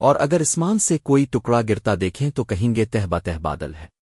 اور اگر اسمان سے کوئی ٹکڑا گرتا دیکھیں تو کہیں گے تہ بتہ بادل ہے۔